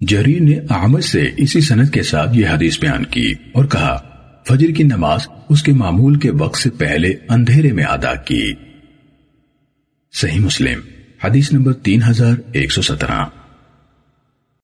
جریر نے احمد سے اسی سند کے ساتھ یہ حدیث بیان کی اور کہا، فجر کی نماز اس کے معمول کے وقت سے پہلے اندھیرے میں ادا کی۔ صحیح مسلم، حدیث نمبر تین ہزار ایک سو سترہ۔